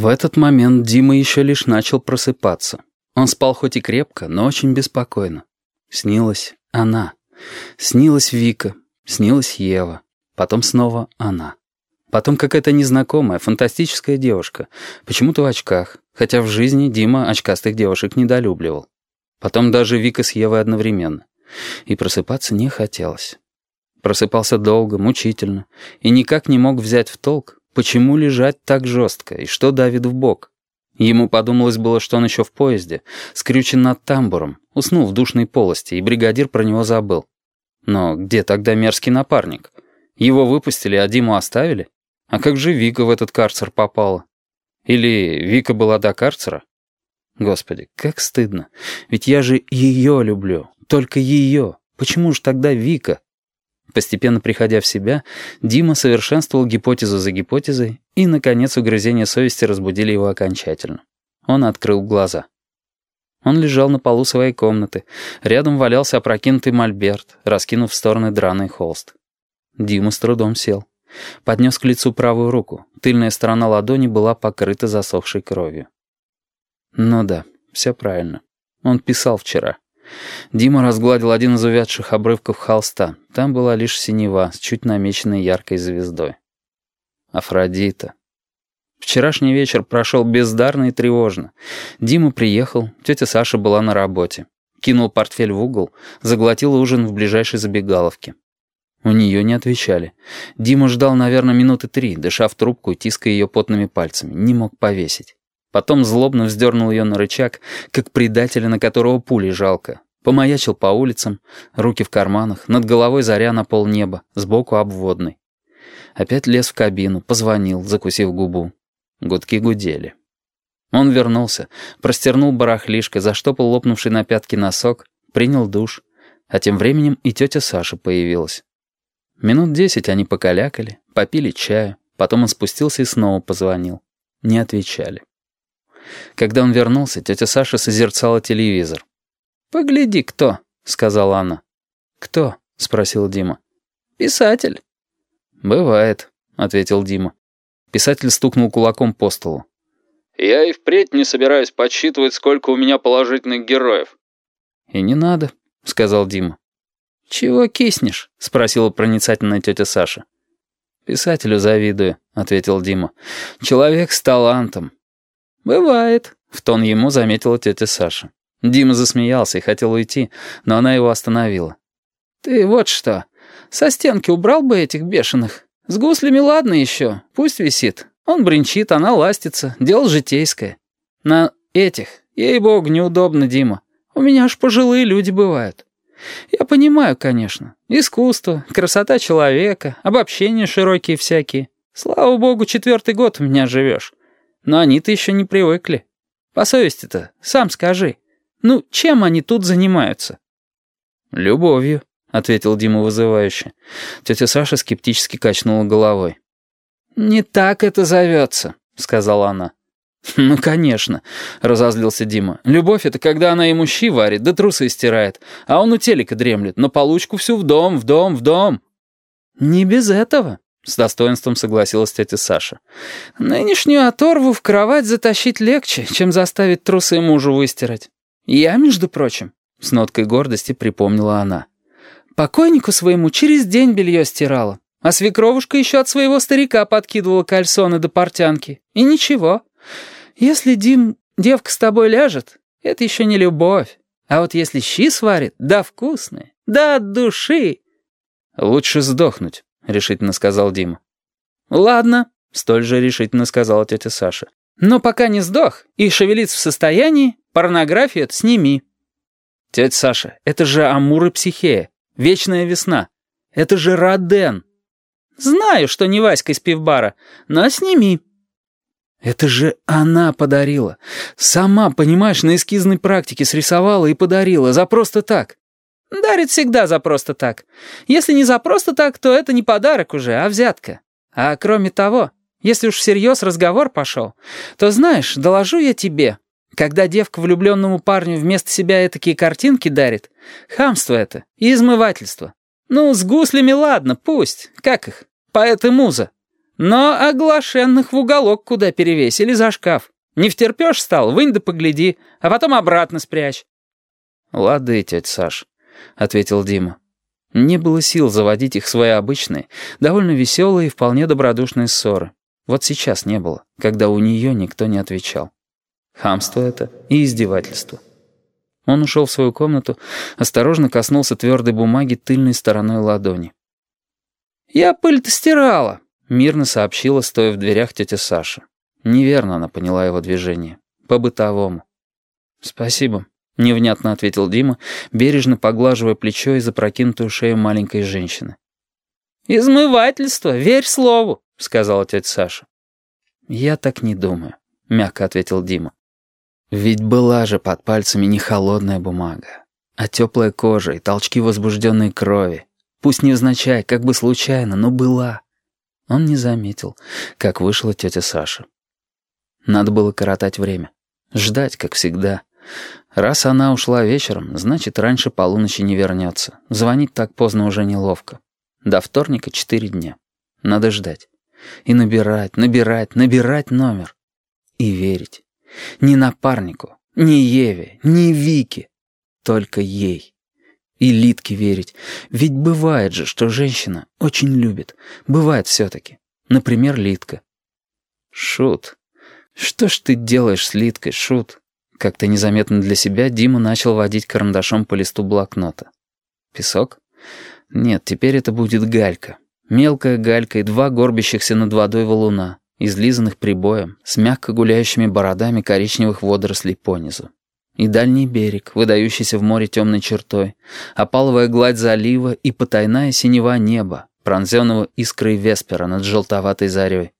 В этот момент Дима еще лишь начал просыпаться. Он спал хоть и крепко, но очень беспокойно. Снилась она. Снилась Вика. Снилась Ева. Потом снова она. Потом какая-то незнакомая, фантастическая девушка. Почему-то в очках. Хотя в жизни Дима очкастых девушек недолюбливал. Потом даже Вика с Евой одновременно. И просыпаться не хотелось. Просыпался долго, мучительно. И никак не мог взять в толк, почему лежать так жестко и что давит в бок. Ему подумалось было, что он еще в поезде, скрючен над тамбуром, уснул в душной полости, и бригадир про него забыл. Но где тогда мерзкий напарник? Его выпустили, а Диму оставили? А как же Вика в этот карцер попала? Или Вика была до карцера? Господи, как стыдно. Ведь я же ее люблю, только ее. Почему же тогда Вика? Постепенно приходя в себя, Дима совершенствовал гипотезу за гипотезой, и, наконец, угрызения совести разбудили его окончательно. Он открыл глаза. Он лежал на полу своей комнаты. Рядом валялся опрокинутый мольберт, раскинув в стороны драный холст. Дима с трудом сел. Поднес к лицу правую руку. Тыльная сторона ладони была покрыта засохшей кровью. Ну да, все правильно. Он писал вчера. Дима разгладил один из увядших обрывков холста. Там была лишь синева с чуть намеченной яркой звездой. Афродита. Вчерашний вечер прошел бездарно и тревожно. Дима приехал, тетя Саша была на работе. Кинул портфель в угол, заглотил ужин в ближайшей забегаловке. У нее не отвечали. Дима ждал, наверное, минуты три, дыша в трубку и тиская ее потными пальцами. Не мог повесить. Потом злобно вздернул ее на рычаг, как предателя, на которого пули жалко. Помаячил по улицам, руки в карманах, над головой заря на полнеба, сбоку обводный. Опять лез в кабину, позвонил, закусив губу. Гудки гудели. Он вернулся, простернул барахлишко, заштопал лопнувший на пятки носок, принял душ. А тем временем и тетя Саша появилась. Минут десять они покалякали, попили чаю, потом он спустился и снова позвонил. Не отвечали. Когда он вернулся, тетя Саша созерцала телевизор. «Погляди, кто», — сказала она. «Кто?» — спросил Дима. «Писатель». «Бывает», — ответил Дима. Писатель стукнул кулаком по столу. «Я и впредь не собираюсь подсчитывать, сколько у меня положительных героев». «И не надо», — сказал Дима. «Чего киснешь?» — спросила проницательная тетя Саша. «Писателю завидую», — ответил Дима. «Человек с талантом». «Бывает», — в тон ему заметила тетя Саша. Дима засмеялся и хотел уйти, но она его остановила. «Ты вот что, со стенки убрал бы этих бешеных. С гуслями ладно еще, пусть висит. Он бренчит, она ластится, дело житейское. На этих, ей-богу, неудобно, Дима. У меня аж пожилые люди бывают. Я понимаю, конечно. Искусство, красота человека, обобщения широкие всякие. Слава богу, четвертый год у меня живешь. Но они-то еще не привыкли. По совести-то, сам скажи. Ну, чем они тут занимаются?» «Любовью», — ответил Дима вызывающе. Тетя Саша скептически качнула головой. «Не так это зовется», — сказала она. «Ну, конечно», — разозлился Дима. «Любовь — это когда она ему щи варит, да трусы стирает, а он у телека дремлет, на получку всю в дом, в дом, в дом». «Не без этого», — с достоинством согласилась тетя Саша. «Нынешнюю оторву в кровать затащить легче, чем заставить трусы мужу выстирать. Я, между прочим», — с ноткой гордости припомнила она, «покойнику своему через день белье стирала, а свекровушка еще от своего старика подкидывала кальсоны до портянки. И ничего. Если, Дим, девка с тобой ляжет, это еще не любовь. А вот если щи сварит, да вкусные, да от души...» «Лучше сдохнуть», — решительно сказал Дима. «Ладно», — столь же решительно сказала тетя Саша. «Но пока не сдох и шевелиться в состоянии, порнографию сними». «Тетя Саша, это же Амур и Психея, вечная весна. Это же Роден». «Знаю, что не Васька из пивбара, но сними». «Это же она подарила. Сама, понимаешь, на эскизной практике срисовала и подарила, за просто так». Дарит всегда за просто так. Если не за просто так, то это не подарок уже, а взятка. А кроме того, если уж всерьез разговор пошел, то знаешь, доложу я тебе, когда девка влюбленному парню вместо себя такие картинки дарит, хамство это и измывательство. Ну, с гуслями ладно, пусть, как их, поэт и муза. Но оглашенных в уголок куда перевесили за шкаф. Не втерпешь стал, вынь да погляди, а потом обратно спрячь». «Лады, тетя Саш», — ответил Дима. Не было сил заводить их свои обычные, довольно веселые и вполне добродушные ссоры. Вот сейчас не было, когда у нее никто не отвечал. Хамство это и издевательство. Он ушел в свою комнату, осторожно коснулся твердой бумаги тыльной стороной ладони. «Я пыль-то стирала», — мирно сообщила, стоя в дверях тетя Саша. Неверно она поняла его движение. По-бытовому. «Спасибо», — невнятно ответил Дима, бережно поглаживая плечо и запрокинутую шею маленькой женщины. «Измывательство, верь слову», — сказала тетя Саша. «Я так не думаю», — мягко ответил Дима. Ведь была же под пальцами не холодная бумага, а теплая кожа и толчки возбужденной крови. Пусть невзначай, как бы случайно, но была. Он не заметил, как вышла тетя Саша. Надо было коротать время. Ждать, как всегда. Раз она ушла вечером, значит, раньше полуночи не вернется. Звонить так поздно уже неловко. До вторника четыре дня. Надо ждать. И набирать, набирать, набирать номер. И верить. Ни напарнику, ни Еве, ни Вике. Только ей. И Литке верить. Ведь бывает же, что женщина очень любит. Бывает все-таки. Например, Литка. Шут. Что ж ты делаешь с Литкой, Шут? Как-то незаметно для себя Дима начал водить карандашом по листу блокнота. Песок? Нет, теперь это будет галька. Мелкая галька и два горбящихся над водой валуна излизанных прибоем, с мягко гуляющими бородами коричневых водорослей понизу. И дальний берег, выдающийся в море темной чертой, опаловая гладь залива и потайная синева неба, пронзенного искрой веспера над желтоватой зарей.